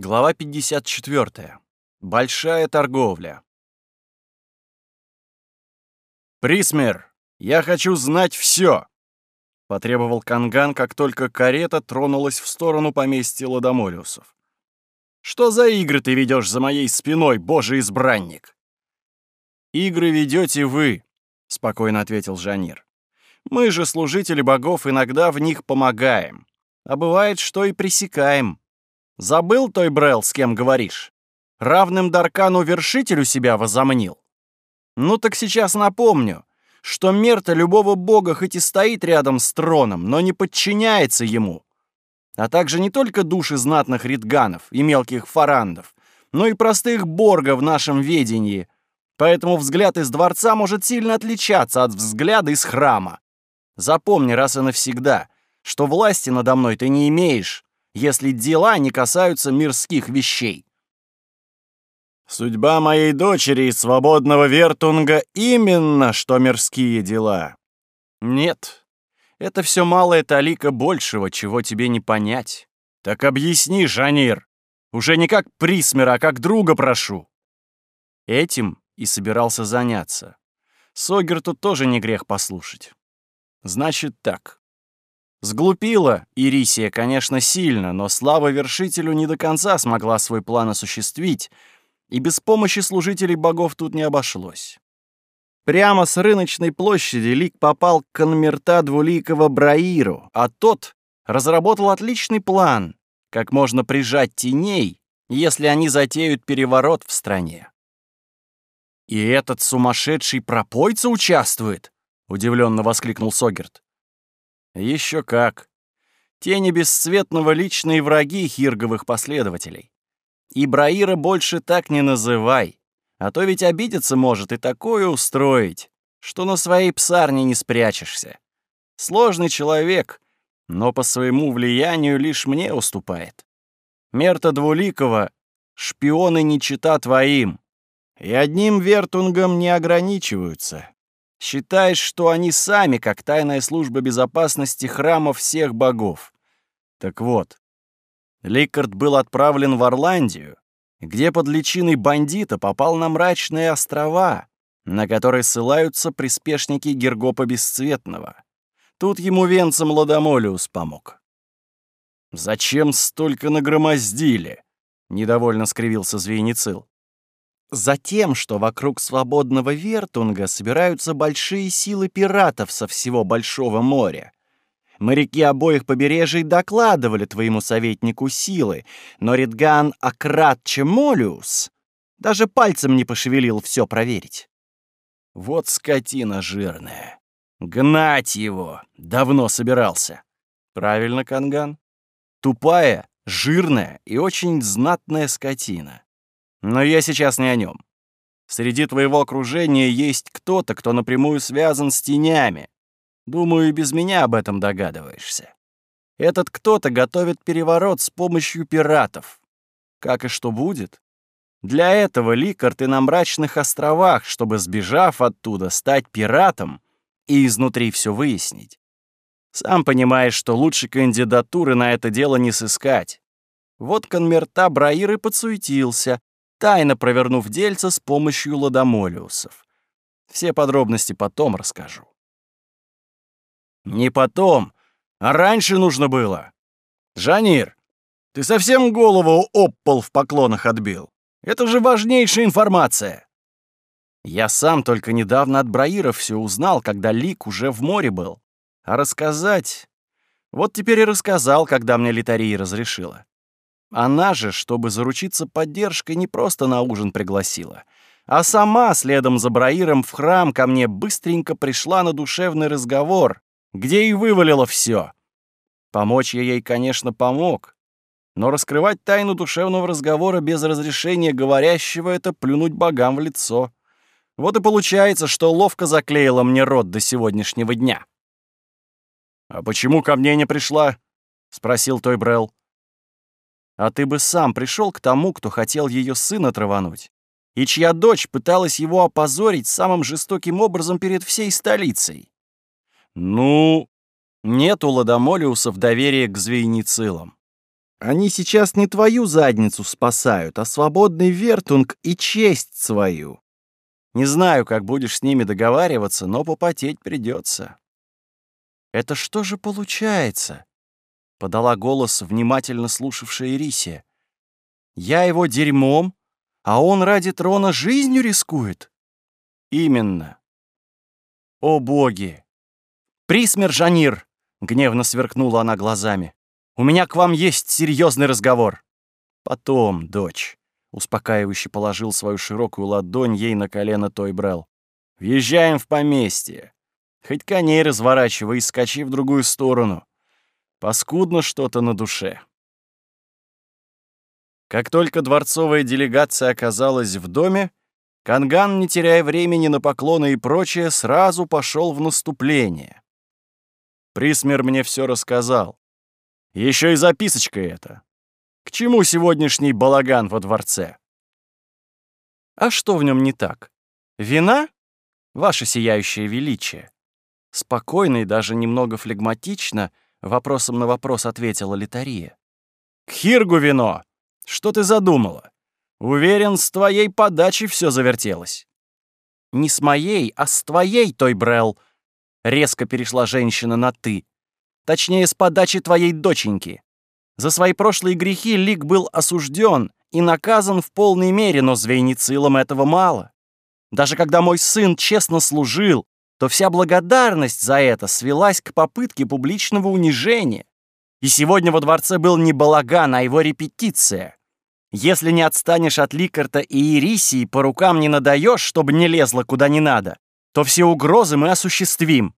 Глава 54. Большая торговля. «Присмер, я хочу знать все!» — потребовал Канган, как только карета тронулась в сторону поместья Ладомолиусов. «Что за игры ты ведешь за моей спиной, божий избранник?» «Игры ведете вы», — спокойно ответил Жанир. «Мы же, служители богов, иногда в них помогаем, а бывает, что и пресекаем». Забыл той Брел, с кем говоришь? Равным Даркану вершителю себя возомнил? Ну так сейчас напомню, что Мерта любого бога хоть и стоит рядом с троном, но не подчиняется ему. А также не только души знатных ритганов и мелких фарандов, но и простых борга в нашем ведении. Поэтому взгляд из дворца может сильно отличаться от взгляда из храма. Запомни раз и навсегда, что власти надо мной ты не имеешь, если дела не касаются мирских вещей. Судьба моей дочери и свободного Вертунга именно что мирские дела. Нет, это все малая талика большего, чего тебе не понять. Так объясни, Жанир. Уже не как присмера, а как друга прошу. Этим и собирался заняться. Согерту тоже не грех послушать. Значит так. Сглупила Ирисия, конечно, сильно, но слава вершителю не до конца смогла свой план осуществить, и без помощи служителей богов тут не обошлось. Прямо с рыночной площади Лик попал к конмерта двуликого Браиру, а тот разработал отличный план, как можно прижать теней, если они затеют переворот в стране. «И этот сумасшедший пропойца участвует?» — удивленно воскликнул Согерт. Еще как. Тени бесцветного личные враги хирговых последователей. И Браира больше так не называй, а то ведь обидеться может и такое устроить, что на своей псарне не спрячешься. Сложный человек, но по своему влиянию лишь мне уступает. Мерта Двуликова — шпионы не чита твоим, и одним вертунгом не ограничиваются. Считаешь, что они сами, как тайная служба безопасности храма всех богов. Так вот, Ликард был отправлен в Орландию, где под личиной бандита попал на мрачные острова, на которые ссылаются приспешники Гергопа Бесцветного. Тут ему венцем Ладомолиус помог. «Зачем столько нагромоздили?» — недовольно скривился Звеницил. Затем, что вокруг свободного Вертунга собираются большие силы пиратов со всего Большого моря. Моряки обоих побережий докладывали твоему советнику силы, но Ридган Акрат Чемолиус даже пальцем не пошевелил все проверить. Вот скотина жирная. Гнать его давно собирался. Правильно, Канган? Тупая, жирная и очень знатная скотина. Но я сейчас не о нем. Среди твоего окружения есть кто-то, кто напрямую связан с тенями. Думаю, и без меня об этом догадываешься. Этот кто-то готовит переворот с помощью пиратов. Как и что будет? Для этого Ликар ты на мрачных островах, чтобы, сбежав оттуда, стать пиратом и изнутри все выяснить. Сам понимаешь, что лучше кандидатуры на это дело не сыскать. Вот конмерта Браир и подсуетился, тайно провернув дельца с помощью ладомолиусов. Все подробности потом расскажу. Не потом, а раньше нужно было. Жанир, ты совсем голову об пол в поклонах отбил. Это же важнейшая информация. Я сам только недавно от Браиров все узнал, когда Лик уже в море был. А рассказать... Вот теперь и рассказал, когда мне Литария разрешила. Она же, чтобы заручиться поддержкой, не просто на ужин пригласила, а сама следом за Браиром в храм ко мне быстренько пришла на душевный разговор, где и вывалила все. Помочь я ей, конечно, помог, но раскрывать тайну душевного разговора без разрешения говорящего — это плюнуть богам в лицо. Вот и получается, что ловко заклеила мне рот до сегодняшнего дня. «А почему ко мне не пришла?» — спросил Той Брелл. А ты бы сам пришел к тому, кто хотел ее сына травануть, и чья дочь пыталась его опозорить самым жестоким образом перед всей столицей. Ну, нет у Ладомолиусов доверия к звейницилам. Они сейчас не твою задницу спасают, а свободный вертунг и честь свою. Не знаю, как будешь с ними договариваться, но попотеть придется. Это что же получается? Подала голос внимательно слушавшая Ирисия. Я его дерьмом, а он ради трона жизнью рискует? Именно. О боги! Присмер, Жанир! Гневно сверкнула она глазами. У меня к вам есть серьезный разговор. Потом, дочь. Успокаивающе положил свою широкую ладонь ей на колено Той Брел. «Въезжаем в поместье. Хоть коней разворачивай и скачи в другую сторону. Паскудно что-то на душе». Как только дворцовая делегация оказалась в доме, Канган, не теряя времени на поклоны и прочее, сразу пошел в наступление. Присмер мне все рассказал. Еще и записочка эта. К чему сегодняшний балаган во дворце? А что в нем не так? Вина? Ваше сияющее величие. Спокойно и даже немного флегматично вопросом на вопрос ответила Литария. К Хиргу вино! Что ты задумала? Уверен, с твоей подачи все завертелось. Не с моей, а с твоей, той Брел. Резко перешла женщина на «ты». Точнее, с подачи твоей доченьки. За свои прошлые грехи Лик был осужден и наказан в полной мере, но звейницилам этого мало. Даже когда мой сын честно служил, то вся благодарность за это свелась к попытке публичного унижения. И сегодня во дворце был не балаган, а его репетиция. Если не отстанешь от Ликарта и Ирисии, по рукам не надаешь, чтобы не лезло куда не надо, то все угрозы мы осуществим.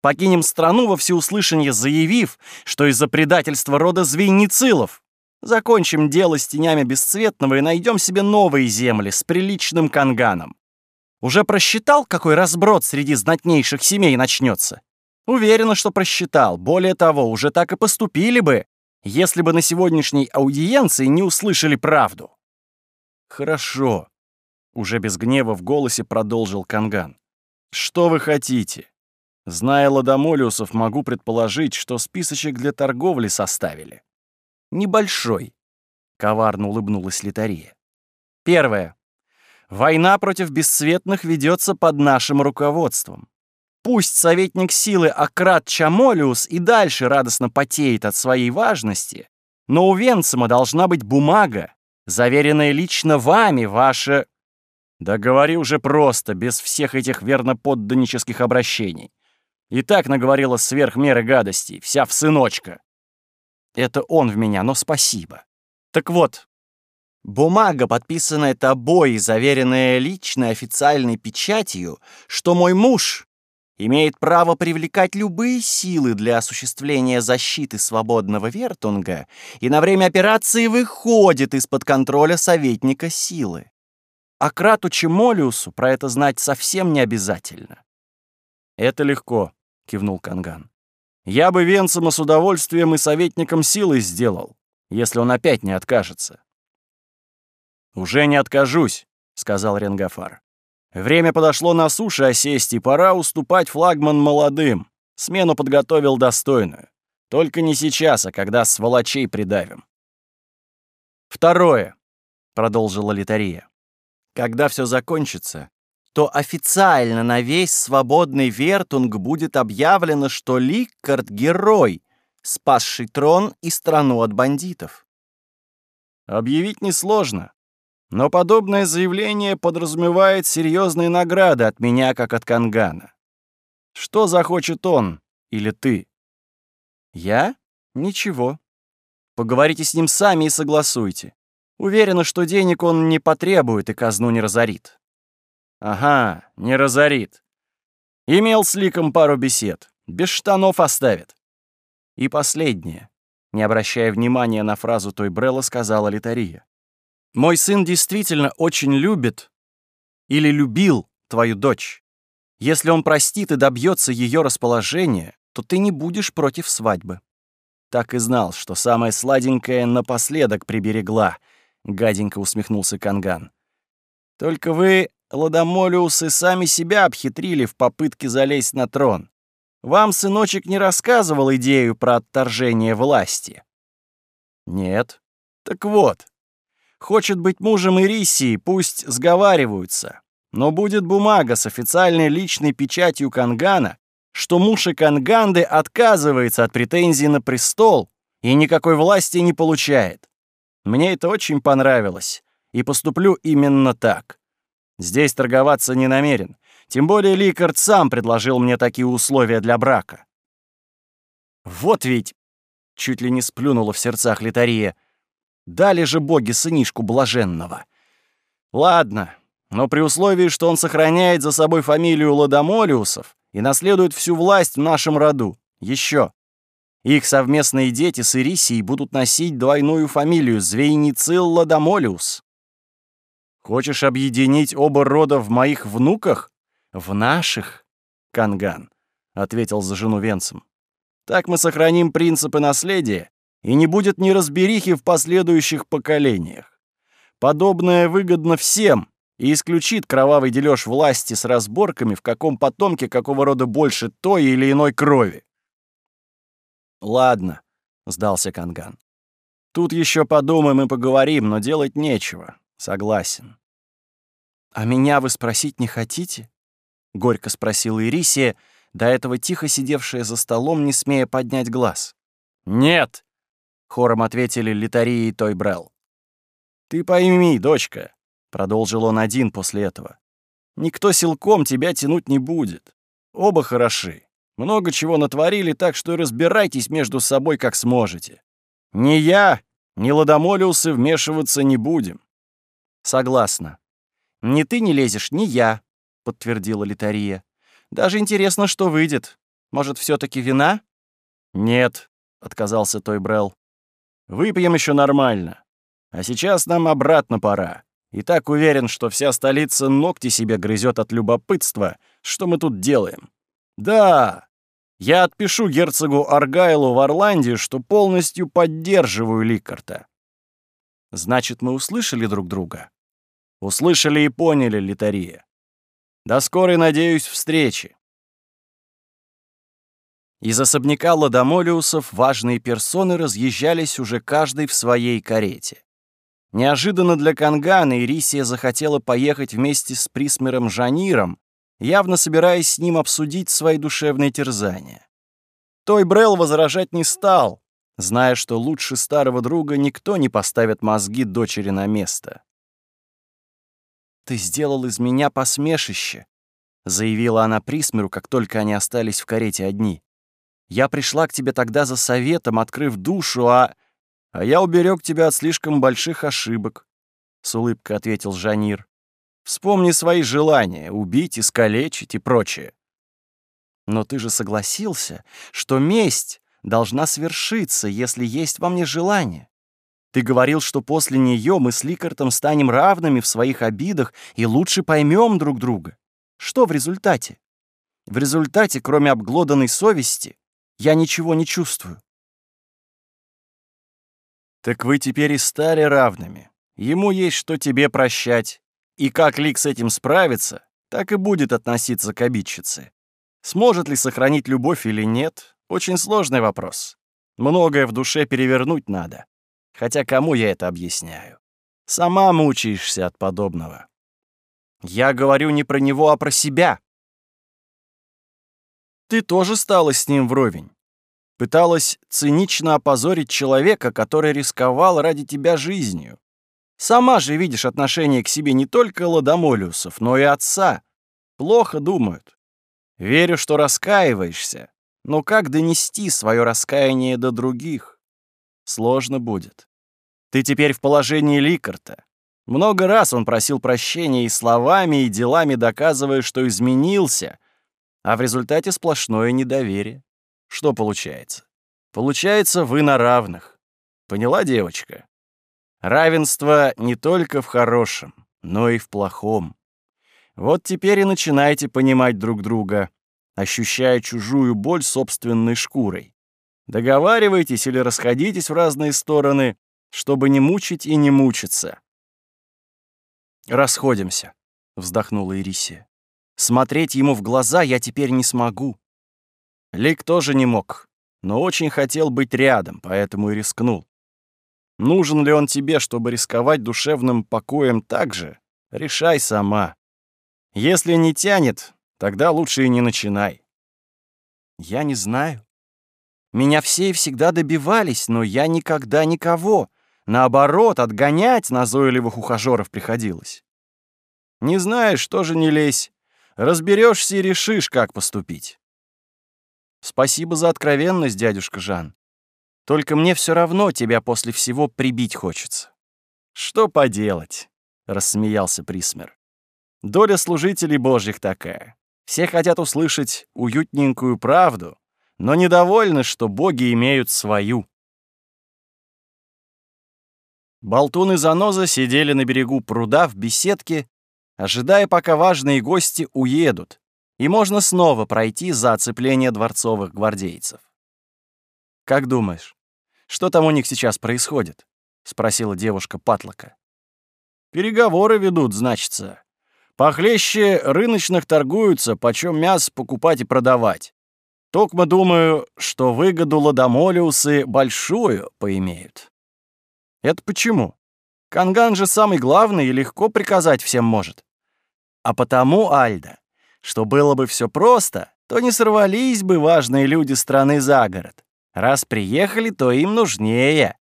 Покинем страну во всеуслышание, заявив, что из-за предательства рода Звейницилов. Закончим дело с тенями Бесцветного и найдем себе новые земли с приличным канганом. Уже просчитал, какой разброд среди знатнейших семей начнется? Уверена, что просчитал. Более того, уже так и поступили бы, если бы на сегодняшней аудиенции не услышали правду. Хорошо. Уже без гнева в голосе продолжил Канган. Что вы хотите? Зная ладомолиусов, могу предположить, что списочек для торговли составили. Небольшой, — коварно улыбнулась Литария. Первое. Война против бесцветных ведется под нашим руководством. Пусть советник силы Акрат Чамолиус и дальше радостно потеет от своей важности, но у Венцима должна быть бумага, заверенная лично вами, ваше... Да говори уже просто, без всех этих верноподданнических обращений. И так наговорила сверх меры гадостей, вся в сыночка. Это он в меня, но спасибо. Так вот, бумага, подписанная тобой и заверенная личной официальной печатью, что мой муж имеет право привлекать любые силы для осуществления защиты свободного Вертунга и на время операции выходит из-под контроля советника силы. А Крату Чемолиусу про это знать совсем не обязательно. «Это легко», — кивнул Канган. «Я бы Венцема с удовольствием и советником силы сделал, если он опять не откажется». «Уже не откажусь», — сказал Ренгафар. «Время подошло на суше осесть, и пора уступать флагман молодым. Смену подготовил достойную. Только не сейчас, а когда сволочей придавим». «Второе», — продолжила Литария. «Когда все закончится, то официально на весь свободный Вертунг будет объявлено, что Ликкард — герой, спасший трон и страну от бандитов. Объявить несложно, но подобное заявление подразумевает серьезные награды от меня, как от Кангана. Что захочет он или ты? Я? Ничего. Поговорите с ним сами и согласуйте. Уверена, что денег он не потребует и казну не разорит. Ага, не разорит. Имел с Ликом пару бесед. Без штанов оставит. И последнее. Не обращая внимания на фразу той Брелла, сказала Литария. «Мой сын действительно очень любит или любил твою дочь. Если он простит и добьется ее расположения, то ты не будешь против свадьбы». Так и знал, что самое сладенькое напоследок приберегла, гаденько усмехнулся Канган. «Только вы Ладомолиусы сами себя обхитрили в попытке залезть на трон. Вам сыночек не рассказывал идею про отторжение власти. Нет. Так вот. Хочет быть мужем Ирисии, пусть сговариваются. Но будет бумага с официальной личной печатью Кангана, что муж Канганды отказывается от претензий на престол и никакой власти не получает. Мне это очень понравилось, и поступлю именно так. Здесь торговаться не намерен. Тем более Ликард сам предложил мне такие условия для брака. Вот ведь чуть ли не сплюнула в сердцах Литария. Дали же боги сынишку блаженного. Ладно, но при условии, что он сохраняет за собой фамилию Ладомолиусов и наследует всю власть в нашем роду. Еще. Их совместные дети с Ирисией будут носить двойную фамилию Звейницил Ладомолиус. Хочешь объединить оба рода в моих внуках? В наших, Канган, — ответил за жену Венцем. Так мы сохраним принципы наследия, и не будет неразберихи в последующих поколениях. Подобное выгодно всем и исключит кровавый дележ власти с разборками, в каком потомке какого рода больше той или иной крови. «Ладно», — сдался Канган. «Тут еще подумаем и поговорим, но делать нечего. Согласен». «А меня вы спросить не хотите?» — горько спросила Ирисия, — до этого тихо сидевшая за столом, не смея поднять глаз. «Нет!» — хором ответили Литария и Тойбрел. «Ты пойми, дочка», — продолжил он один после этого, «никто силком тебя тянуть не будет. Оба хороши. Много чего натворили, так что разбирайтесь между собой как сможете. Ни я, ни Ладомолиусы вмешиваться не будем». «Согласна. Ни ты не лезешь, ни я», — подтвердила Литария. Даже интересно, что выйдет. Может, все таки вина?» «Нет», — отказался Той Брел. «Выпьем еще нормально. А сейчас нам обратно пора. И так уверен, что вся столица ногти себе грызет от любопытства, что мы тут делаем. Да, я отпишу герцогу Аргайлу в Орландии, что полностью поддерживаю Ликарта. Значит, мы услышали друг друга? Услышали и поняли, Литария. До скорой, надеюсь, встречи. Из особняка Ладомолиусов важные персоны разъезжались уже каждый в своей карете. Неожиданно для Кангана Ирисия захотела поехать вместе с Присмером Жаниром, явно собираясь с ним обсудить свои душевные терзания. Той Брел возражать не стал, зная, что лучше старого друга никто не поставит мозги дочери на место. «Ты сделал из меня посмешище», — заявила она Присмеру, как только они остались в карете одни. «Я пришла к тебе тогда за советом, открыв душу, а...» «А я уберег тебя от слишком больших ошибок», — с улыбкой ответил Жанир. «Вспомни свои желания — убить, искалечить и прочее». «Но ты же согласился, что месть должна свершиться, если есть во мне желание. Ты говорил, что после нее мы с Ликартом станем равными в своих обидах и лучше поймем друг друга. Что в результате? В результате, кроме обглоданной совести, я ничего не чувствую. Так вы теперь и стали равными. Ему есть что тебе прощать. И как Лик с этим справится, так и будет относиться к обидчице. Сможет ли сохранить любовь или нет, очень сложный вопрос. Многое в душе перевернуть надо. Хотя кому я это объясняю? Сама мучаешься от подобного. Я говорю не про него, а про себя. Ты тоже стала с ним вровень. Пыталась цинично опозорить человека, который рисковал ради тебя жизнью. Сама же видишь отношение к себе не только Ладомолиусов, но и отца. Плохо думают. Верю, что раскаиваешься, но как донести свое раскаяние до других? Сложно будет. Ты теперь в положении Ликарта. Много раз он просил прощения и словами, и делами доказывая, что изменился, а в результате сплошное недоверие. Что получается? Получается, вы на равных. Поняла, девочка? Равенство не только в хорошем, но и в плохом. Вот теперь и начинайте понимать друг друга, ощущая чужую боль собственной шкурой. Договаривайтесь или расходитесь в разные стороны, чтобы не мучить и не мучиться. «Расходимся», — вздохнула Ирисия. «Смотреть ему в глаза я теперь не смогу». Лик тоже не мог, но очень хотел быть рядом, поэтому и рискнул. Нужен ли он тебе, чтобы рисковать душевным покоем так же? Решай сама. Если не тянет, тогда лучше и не начинай. Я не знаю. Меня все и всегда добивались, но я никогда никого. Наоборот, отгонять назойливых ухажеров приходилось. Не знаешь, тоже не лезь. Разберешься и решишь, как поступить. Спасибо за откровенность, дядюшка Жан. Только мне все равно тебя после всего прибить хочется. Что поделать, рассмеялся Присмер. Доля служителей божьих такая. Все хотят услышать уютненькую правду, но недовольны, что боги имеют свою. Болтун и Заноза сидели на берегу пруда в беседке, ожидая, пока важные гости уедут, и можно снова пройти за оцепление дворцовых гвардейцев. «Как думаешь, что там у них сейчас происходит?» — спросила девушка Патлока. «Переговоры ведут, значится. Похлеще рыночных торгуются, почем мясо покупать и продавать. Токмо думаю, что выгоду ладомолиусы большую поимеют». «Это почему? Канган же самый главный и легко приказать всем может». «А потому, Альда, что было бы все просто, то не сорвались бы важные люди страны за город. Раз приехали, то им нужнее.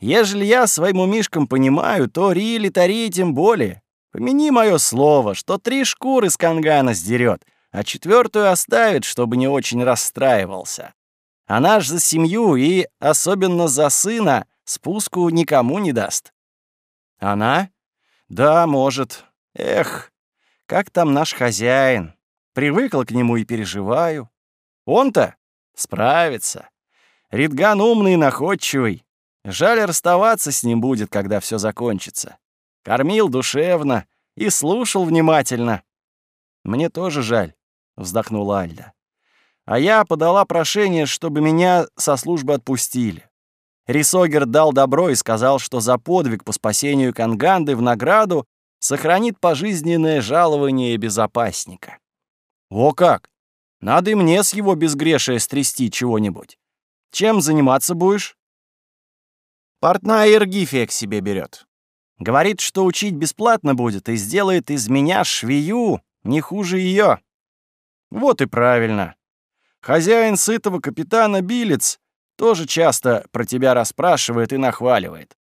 Ежели я своим умишкам понимаю, то Рили Тари тем более. Помяни мое слово, что три шкуры с кангана сдерет, а четвертую оставит, чтобы не очень расстраивался. Она ж за семью и, особенно за сына, спуску никому не даст. Она? Да, может. Эх, как там наш хозяин? Привыкла к нему и переживаю. Он-то справится. Ридган умный и находчивый. Жаль, расставаться с ним будет, когда все закончится. Кормил душевно и слушал внимательно. Мне тоже жаль, вздохнула Альда. А я подала прошение, чтобы меня со службы отпустили. Рисогер дал добро и сказал, что за подвиг по спасению Канганды в награду сохранит пожизненное жалование безопасника. О как! Надо и мне с его безгрешия стрясти чего-нибудь. Чем заниматься будешь? Портная Иргифия к себе берет. Говорит, что учить бесплатно будет и сделает из меня швею не хуже ее. Вот и правильно. Хозяин сытого капитана Билец тоже часто про тебя расспрашивает и нахваливает.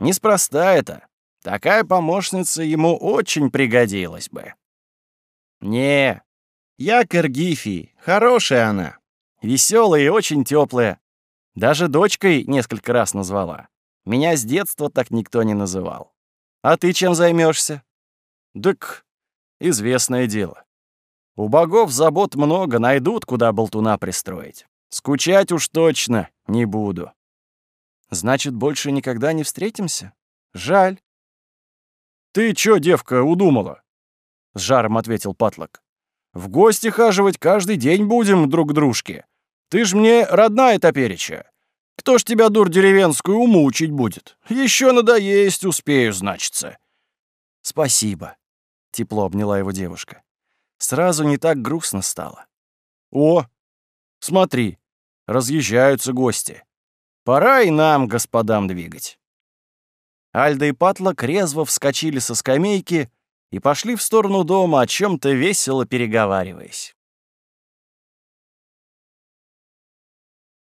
Неспроста это. Такая помощница ему очень пригодилась бы. Не, я к Эргифии. Хорошая она. Веселая и очень теплая. Даже дочкой несколько раз назвала. Меня с детства так никто не называл. А ты чем займешься? Дык, известное дело. У богов забот много, найдут, куда болтуна пристроить. Скучать уж точно не буду. Значит, больше никогда не встретимся? Жаль. Ты чё, девка, удумала? С жаром ответил Патлок. В гости хаживать каждый день будем друг к дружке. Ты ж мне родная топереча. Кто ж тебя, дур деревенскую, умучить будет? Еще надоесть успею, значится». «Спасибо», — тепло обняла его девушка. Сразу не так грустно стало. «О, смотри, разъезжаются гости. Пора и нам, господам, двигать». Альда и Патлок резво вскочили со скамейки и пошли в сторону дома, о чем то весело переговариваясь.